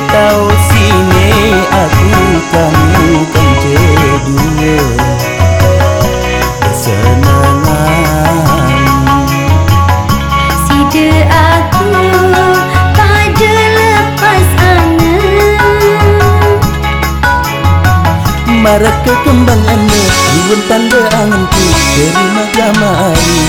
tahu sini aku kamu kan kedua Bersenangan. Sida aku pada lepas angan Marak ke kembang anda Riwan tanda anganku Terima kamari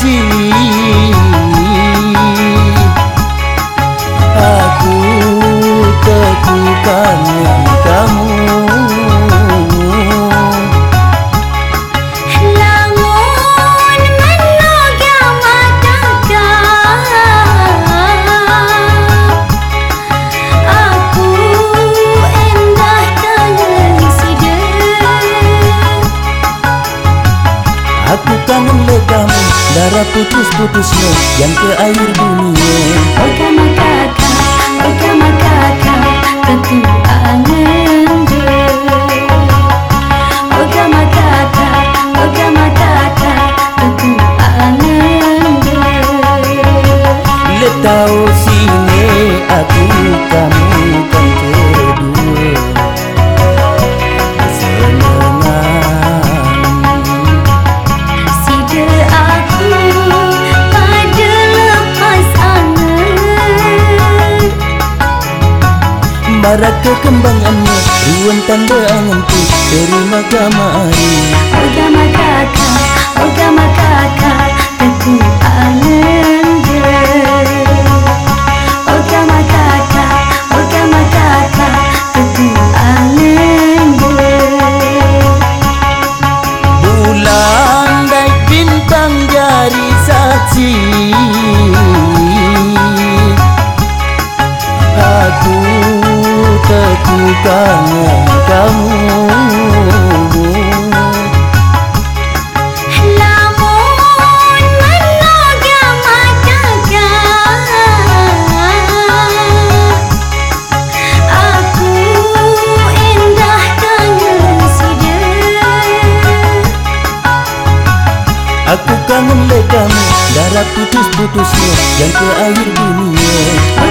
Aku tekukannya putus-putusnya Yang ke air dunia Marak ke kembang anda Ruang tanda anganku Terima kamari. Oh kama kakak, teguhkan kamu Aku kangen sida Aku kangen le kamu Darah putus-putusnya Yang ke air dunia